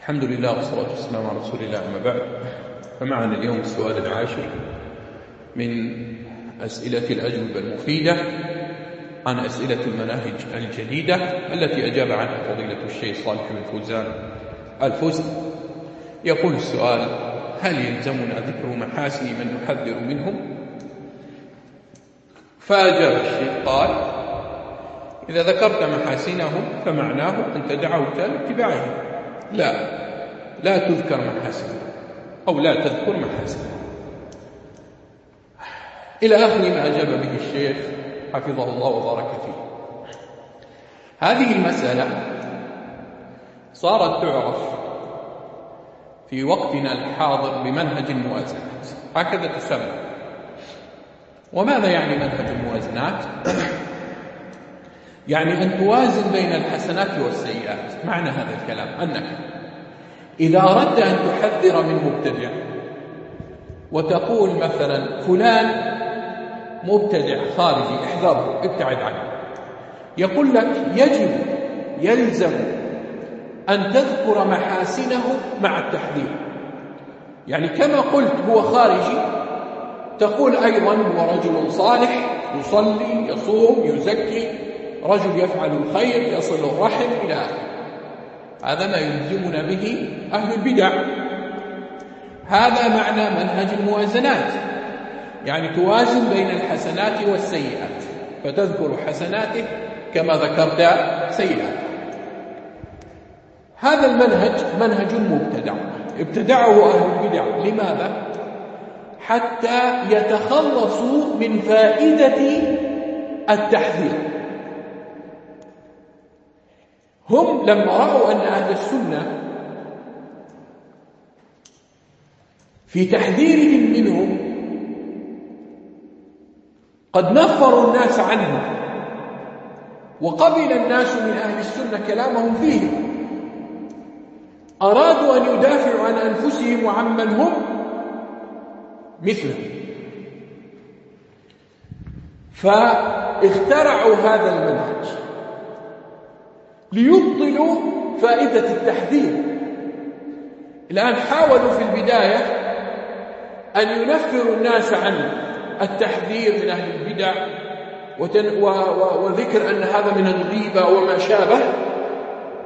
الحمد لله والصلاة والسلام على رسول الله أما بعد. فمعنا اليوم السؤال العاشر من أسئلة الأجوبة المفيدة عن أسئلة المناهج الجديدة التي أجاب عنها فضيلة الشيخ صالح بن فوزان الفوزي يقول السؤال هل يلزمنا ذكر محاسن من نحذر منهم؟ فأجاب الشيخ قال إذا ذكرت محاسنهم فمعناه أنت دعوت لاتباعهم. لا. لا تذكر محاسنهم أو لا تذكر محاسنهم إلى آخر ما أجاب به الشيخ حفظه الله وبارك فيه. هذه المسألة صارت تعرف في وقتنا الحاضر بمنهج الموازنات. هكذا تسمى. وماذا يعني منهج الموازنات؟ يعني أن توازن بين الحسنات والسيئات. معنى هذا الكلام أنك إذا أردت أن تحذر من مبتدع وتقول مثلا فلان مبتدع خارجي احذره ابتعد عنه. يقول لك يجب يلزم أن تذكر محاسنه مع التحذير. يعني كما قلت هو خارجي تقول أيضا هو رجل صالح يصلي يصوم يزكي رجل يفعل الخير يصل الرحم إلى آخره. هذا ما يلزمنا به أهل البدع. هذا معنى منهج الموازنات. يعني توازن بين الحسنات والسيئات. فتذكر حسناته كما ذكرت سيئاته هذا المنهج منهج مبتدع. ابتدعه أهل البدع. لماذا؟ حتى يتخلصوا من فائدة التحذير. هم لما رأوا أن أهل السنة في تحذيرهم منهم قد نفروا الناس عنه وقبل الناس من أهل السنة كلامهم فيه أرادوا أن يدافعوا عن أنفسهم وعمن هم مثلهم. فاخترعوا هذا المنهج. ليبطلوا فائدة التحذير. الآن حاولوا في البداية أن ينفروا الناس عن التحذير من أهل البدع وذكر أن هذا من الغيبة وما شابه.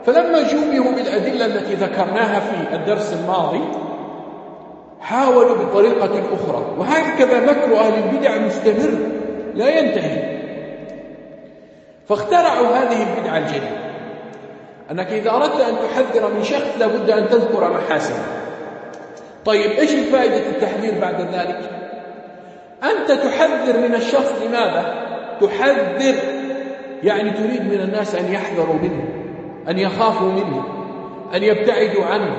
فلما جوبوا بالأدلة التي ذكرناها في الدرس الماضي حاولوا بطريقة أخرى. وهكذا مكر أهل البدع مستمر لا ينتهي. فاخترعوا هذه البدعة الجديدة. أنك إذا أردت أن تحذر من شخص لابد أن تذكر محاسنه طيب إيش الفائدة التحذير بعد ذلك؟ أنت تحذر من الشخص لماذا؟ تحذر يعني تريد من الناس أن يحذروا منه أن يخافوا منه أن يبتعدوا عنه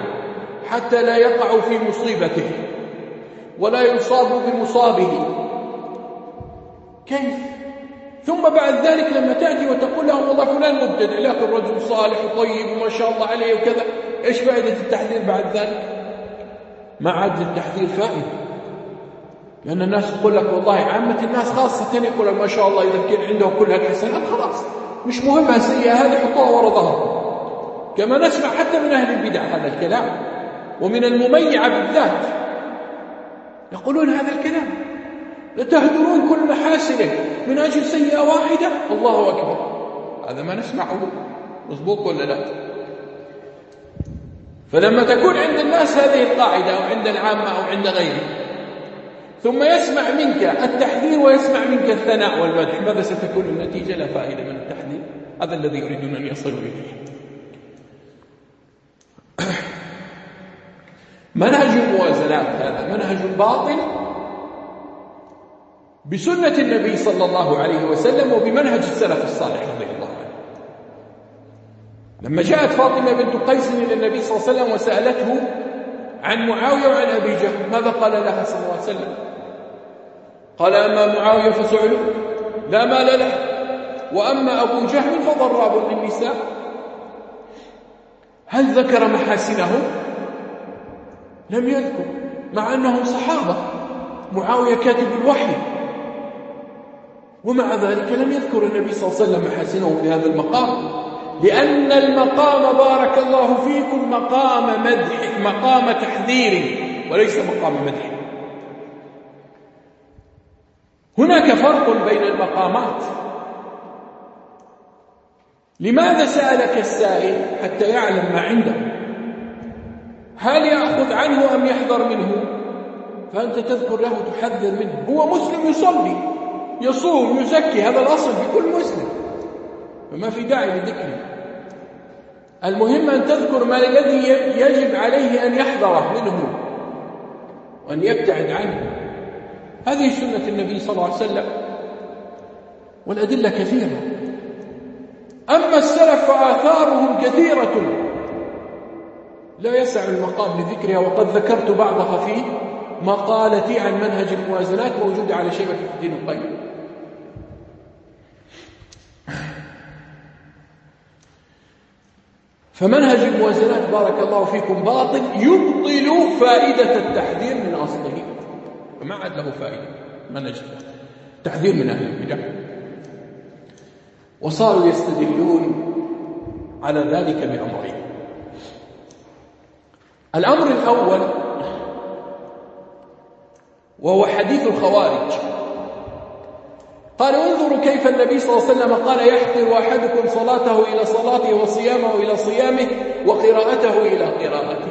حتى لا يقعوا في مصيبته ولا يصابوا بمصابه. كيف؟ ثم بعد ذلك لما تأتي وتقول لهم والله فلان مبتدع لكن رجل صالح وطيب وما شاء الله عليه وكذا إيش فائدة التحذير بعد ذلك؟ ما عاد التحذير فائدة. لأن الناس تقول لك والله عامة الناس خاصة يقول ما شاء الله إذا كان عنده كل الحسنات خلاص مش مهمة سيئة هذه حطوها ورا ظهره كما نسمع حتى من أهل البدع هذا الكلام ومن المميعة بالذات يقولون هذا الكلام. لتهدرون كل محاسنة من أجل سيئة واحدة؟ الله أكبر. هذا ما نسمعه. مضبوط ولا لا؟ فلما تكون عند الناس هذه القاعدة أو عند العامة أو عند غيره ثم يسمع منك التحذير ويسمع منك الثناء والمدح ماذا ستكون النتيجة؟ لا فائدة من التحذير. هذا الذي يريدون أن يصلوا إليه. منهج الموازنات هذا. منهج باطل بسنة النبي صلى الله عليه وسلم وبمنهج السلف الصالح رضي الله عنه. لما جاءت فاطمة بنت قيس إلى النبي صلى الله عليه وسلم وسألته عن معاوية وعن أبي جهل ماذا قال لها صلى الله عليه وسلم؟ قال أما معاوية فسعلوا لا مال له. وأما أبو جهل فضراب للنساء. هل ذكر محاسنهم لم يذكر مع أنهم صحابة. معاوية كاتب الوحي. ومع ذلك لم يذكر النبي صلى الله عليه وسلم محاسنه في هذا المقام لأن المقام بارك الله فيكم مقام مدح مقام تحذير وليس مقام مدح. هناك فرق بين المقامات. لماذا سألك السائل حتى يعلم ما عنده؟ هل يأخذ عنه أم يحذر منه؟ فأنت تذكر له تحذر منه. هو مسلم يصلي. يصوم يزكي هذا الأصل في كل مسلم. فما في داعي لذكره. المهم أن تذكر ما الذي يجب عليه أن يحذره منه وأن يبتعد عنه. هذه سنة النبي صلى الله عليه وسلم والأدلة كثيرة. أما السلف فآثارهم كثيرة. لا يسع المقام لذكرها وقد ذكرت بعضها في مقالتي عن منهج الموازنات موجودة على شيبة الدين القيم. فمنهج الموازنات بارك الله فيكم باطل يبطل فائدة التحذير من أصله. فما عاد له فائدة؟ منهج التحذير من أهل البدع. وصاروا يستدلون على ذلك بأمرين. الأمر الأول وهو حديث الخوارج. قال انظروا كيف النبي صلى الله عليه وسلم قال يحقر أحدكم صلاته إلى صلاته وصيامه إلى صيامه وقراءته إلى قراءته.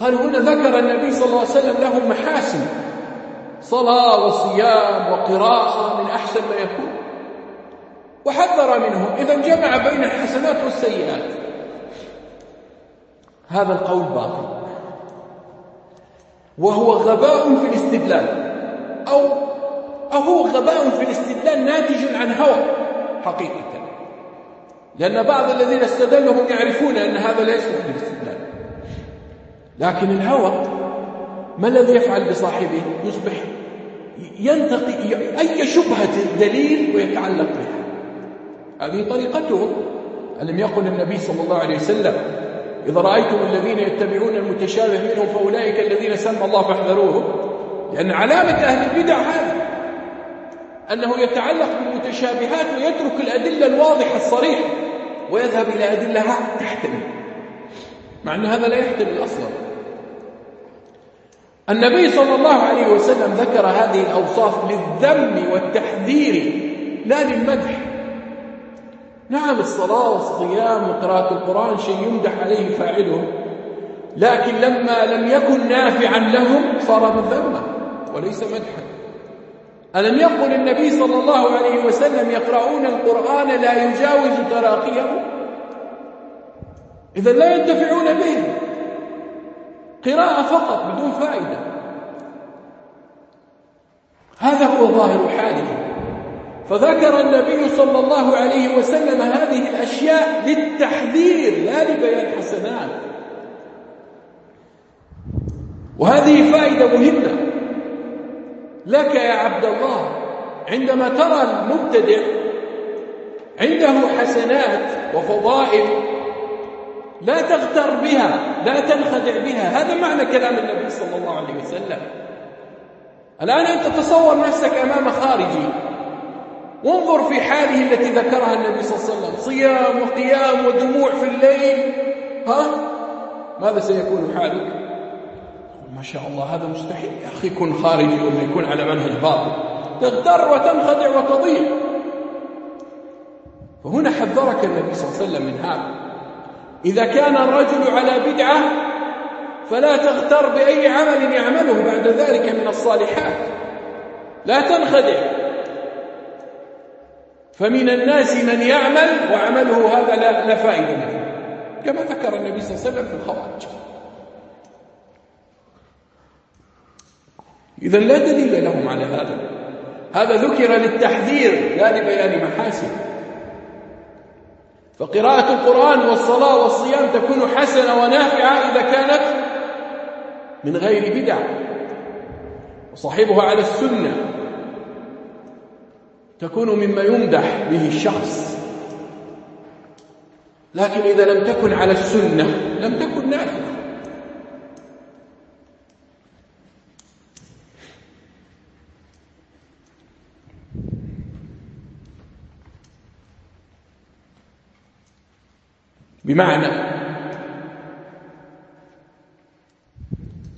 قال هنا ذكر النبي صلى الله عليه وسلم لهم محاسن صلاة وصيام وقراءة من أحسن ما يكون. وحذر منهم. إذا جمع بين الحسنات والسيئات. هذا القول باطل. وهو غباء في الاستدلال. أو أو هو غباء في الاستدلال ناتج عن هوى. حقيقة. لأن بعض الذين استدلوا هم يعرفون أن هذا لا يصلح للاستدلال. لكن الهوى ما الذي يفعل بصاحبه؟ يصبح ينتقي أي شبهة دليل ويتعلق بها هذه طريقتهم ألم يقل النبي صلى الله عليه وسلم إذا رأيتم الذين يتبعون المتشابه منهم فأولئك الذين سمى الله فاحذروهم. لأن علامة أهل البدع هذا أنه يتعلق بالمتشابهات ويترك الأدلة الواضحة الصريحة ويذهب إلى أدلة تحتمل. مع أن هذا لا يحتمل أصلا. النبي صلى الله عليه وسلم ذكر هذه الأوصاف للذم والتحذير لا للمدح. نعم الصلاة والصيام وقراءة القرآن شيء يمدح عليه فاعله لكن لما لم يكن نافعا لهم صار مذمة وليس مدحا. ألم يقل النبي صلى الله عليه وسلم يقرؤون القرآن لا يجاوز تراقيهم إذا لا ينتفعون به. قراءة فقط بدون فائدة. هذا هو ظاهر حاله. فذكر النبي صلى الله عليه وسلم هذه الأشياء للتحذير لا لبيان حسنات. وهذه فائدة مهمة. لك يا عبد الله عندما ترى المبتدع عنده حسنات وفضائل لا تغتر بها لا تنخدع بها هذا معنى كلام النبي صلى الله عليه وسلم. الآن أنت تصور نفسك أمام خارجي. وانظر في حاله التي ذكرها النبي صلى الله عليه وسلم صيام وقيام ودموع في الليل. ها؟ ماذا سيكون حالك؟ ما شاء الله هذا مستحيل. يا أخي كن خارجي ولا يكون على منهج باطل. تغتر وتنخدع وتضيع. فهنا حذرك النبي صلى الله عليه وسلم من هذا. إذا كان الرجل على بدعة فلا تغتر بأي عمل يعمله بعد ذلك من الصالحات. لا تنخدع. فمن الناس من يعمل وعمله هذا لا, فائدة كما ذكر النبي صلى الله عليه وسلم في الخوارج. إذا لا دليل لهم على هذا. هذا ذكر للتحذير لا لبيان محاسن. فقراءة القرآن والصلاة والصيام تكون حسنة ونافعة إذا كانت من غير بدع. وصاحبها على السنة تكون مما يمدح به الشخص. لكن إذا لم تكن على السنة لم تكن نافعة. بمعنى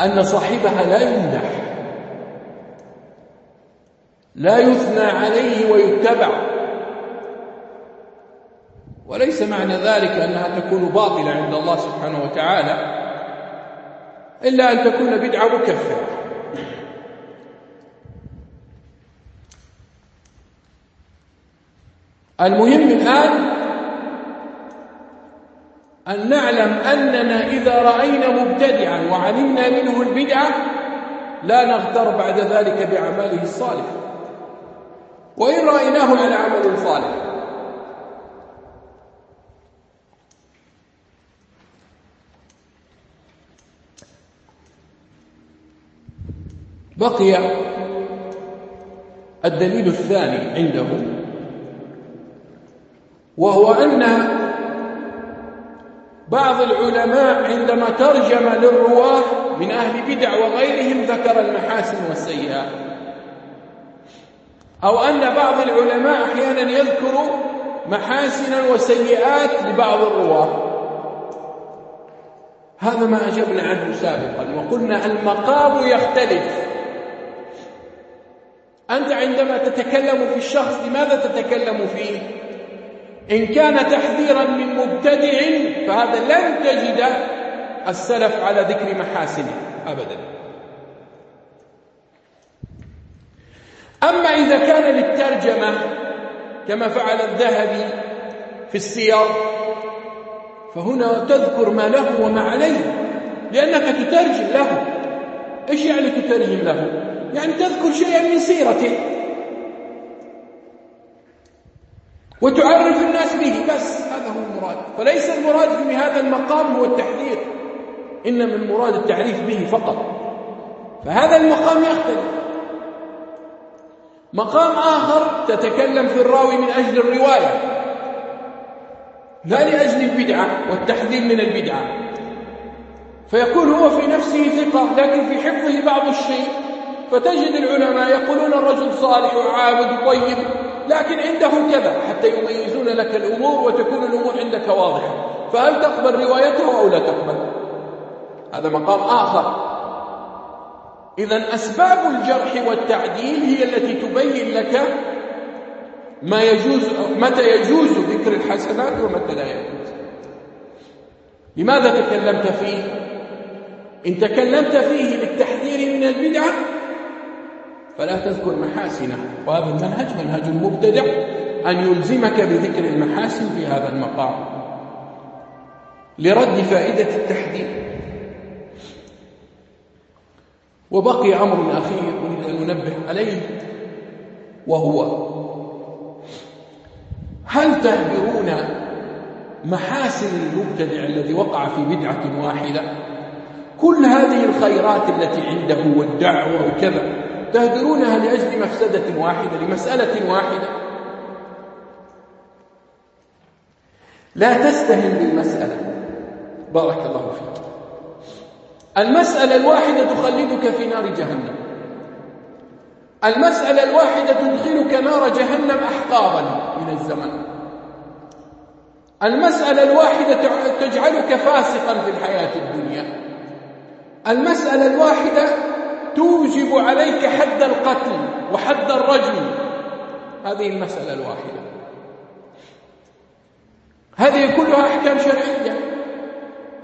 أن صاحبها لا يمدح لا يثنى عليه ويتبع. وليس معنى ذلك أنها تكون باطلة عند الله سبحانه وتعالى إلا أن تكون بدعة مكفرة. المهم الآن أن نعلم أننا إذا رأينا مبتدعا وعلمنا منه البدعة لا نغتر بعد ذلك بأعماله الصالحة وإن رأيناه على عمل صالح. بقي الدليل الثاني عنده وهو أن بعض العلماء عندما ترجم للرواة من أهل بدع وغيرهم ذكر المحاسن والسيئات. أو أن بعض العلماء أحيانا يذكر محاسنا وسيئات لبعض الرواة. هذا ما أجبنا عنه سابقا وقلنا المقام يختلف. أنت عندما تتكلم في الشخص لماذا تتكلم فيه؟ إن كان تحذيرا من مبتدع فهذا لن تجد السلف على ذكر محاسنه أبدا. أما إذا كان للترجمة كما فعل الذهبي في السير فهنا تذكر ما له وما عليه لأنك تترجم له. إيش يعني تترجم له؟ يعني تذكر شيئا من سيرته. وتعرف الناس به بس هذا هو المراد. فليس المراد في هذا المقام هو التحذير إنما المراد التعريف به فقط. فهذا المقام يختلف. مقام آخر تتكلم في الراوي من أجل الرواية. لا لأجل البدعة والتحذير من البدعة. فيكون هو في نفسه ثقة لكن في حفظه بعض الشيء. فتجد العلماء يقولون الرجل صالح وعابد طيب لكن عنده كذا حتى يميزون لك الأمور وتكون الأمور عندك واضحة. فهل تقبل روايته أو لا تقبل؟ هذا مقام آخر. إذا أسباب الجرح والتعديل هي التي تبين لك ما يجوز متى يجوز ذكر الحسنات ومتى لا يجوز. لماذا تكلمت فيه؟ إن تكلمت فيه للتحذير من البدعة فلا تذكر محاسنه وهذا المنهج منهج المبتدع أن يلزمك بذكر المحاسن في هذا المقام. لرد فائدة التحذير وبقي أمر أخير أريد أن ننبه عليه وهو هل تهدرون محاسن المبتدع الذي وقع في بدعة واحدة؟ كل هذه الخيرات التي عنده والدعوة وكذا. تهدرونها لأجل مفسدة واحدة لمسألة واحدة. لا تستهن بالمسألة. بارك الله فيك. المسألة الواحدة تخلدك في نار جهنم. المسألة الواحدة تدخلك نار جهنم أحقابا من الزمن. المسألة الواحدة تجعلك فاسقا في الحياة الدنيا. المسألة الواحدة توجب عليك حد القتل وحد الرجم. هذه المسألة الواحدة. هذه كلها أحكام شرعية.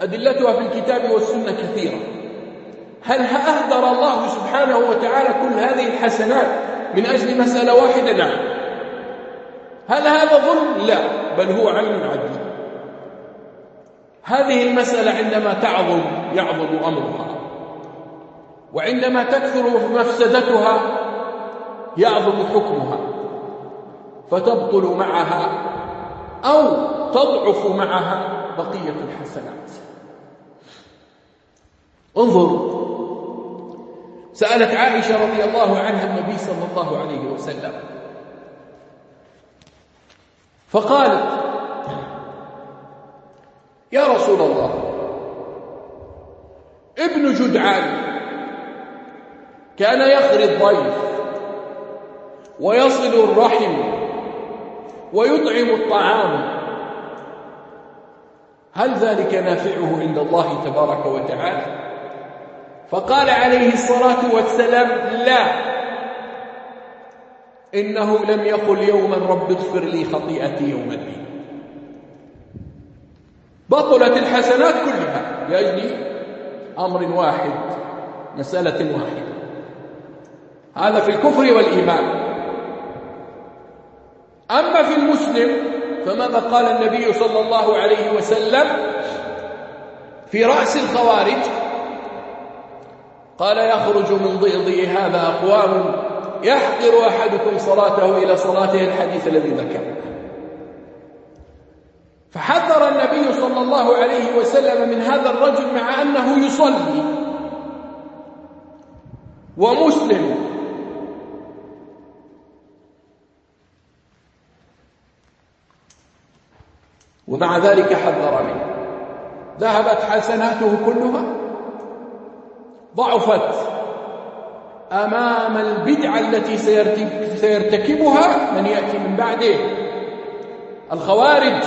أدلتها في الكتاب والسنة كثيرة. هل أهدر الله سبحانه وتعالى كل هذه الحسنات من أجل مسألة واحدة؟ نعم هل هذا ظلم؟ لا. بل هو علم عدل هذه المسألة عندما تعظم يعظم أمرها. وعندما تكثر مفسدتها يعظم حكمها فتبطل معها أو تضعف معها بقية الحسنات. انظر سألت عائشة رضي الله عنها النبي صلى الله عليه وسلم. فقالت يا رسول الله ابن جدعان كان يخري الضيف ويصل الرحم ويطعم الطعام. هل ذلك نافعه عند الله تبارك وتعالى؟ فقال عليه الصلاة والسلام لا. إنه لم يقل يوما رب اغفر لي خطيئتي يوم الدين. بطلت الحسنات كلها. لأجل أمر واحد مسألة واحدة. هذا في الكفر والإيمان. أما في المسلم فماذا قال النبي صلى الله عليه وسلم في رأس الخوارج؟ قال يخرج من ضئضئ هذا أقوام يحقر أحدكم صلاته إلى صلاته الحديث الذي ذكر فحذر النبي صلى الله عليه وسلم من هذا الرجل مع أنه يصلي. ومسلم ومع ذلك حذر منه. ذهبت حسناته كلها ضعفت أمام البدعة التي سيرتكبها من يأتي من بعده. الخوارج.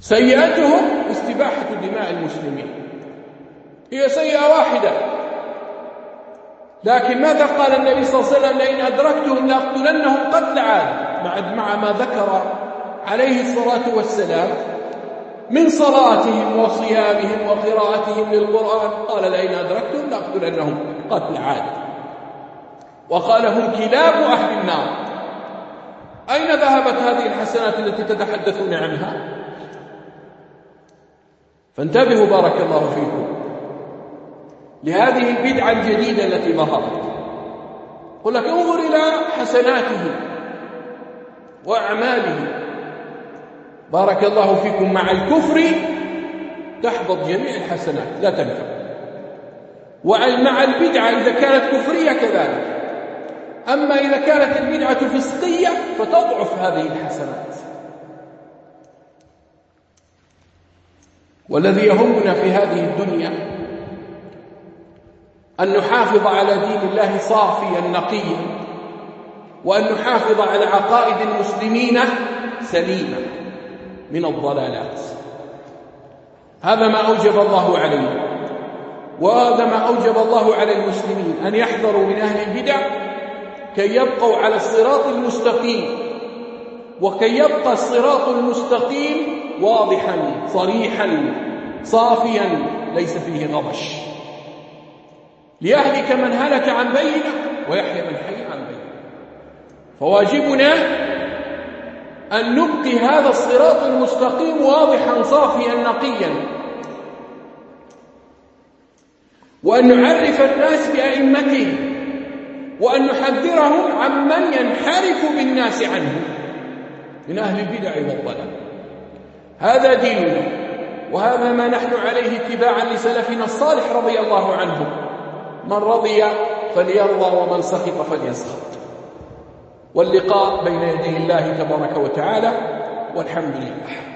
سيئتهم استباحة دماء المسلمين. هي سيئة واحدة. لكن ماذا قال النبي صلى الله عليه وسلم؟ لئن أدركتهم لأقتلنهم قتل عاد. مع ما ذكر عليه الصلاة والسلام من صلاتهم وصيامهم وقراءتهم للقرآن قال لئن أدركتهم لأقتلنهم قتل عاد. وقال هم كلاب أهل النار. أين ذهبت هذه الحسنات التي تتحدثون عنها؟ فانتبهوا بارك الله فيكم. لهذه البدعة الجديدة التي ظهرت قل لك انظر إلى حسناته وأعماله. بارك الله فيكم مع الكفر. تحبط جميع الحسنات لا تنفع. ومع البدعة إذا كانت كفرية كذلك. أما إذا كانت البدعة فسقية فتضعف هذه الحسنات. والذي يهمنا في هذه الدنيا أن نحافظ على دين الله صافيا نقيا وأن نحافظ على عقائد المسلمين سليمة من الضلالات. هذا ما أوجب الله علينا وهذا ما أوجب الله على المسلمين أن يحذروا من أهل البدع كي يبقوا على الصراط المستقيم وكي يبقى الصراط المستقيم واضحا صريحا صافيا ليس فيه غبش. ليهلك من هلك عن بينة ويحيى من حي عن بينة. فواجبنا أن نبقي هذا الصراط المستقيم واضحا صافيا نقيا. وأن نعرف الناس بأئمته وأن نحذرهم عمن ينحرف بالناس عنه من أهل البدع والضلال. هذا ديننا وهذا ما نحن عليه اتباعا لسلفنا الصالح رضي الله عنه. من رضي فليرضى ومن سخط فليسخط. واللقاء بين يدي الله تبارك وتعالى والحمد لله.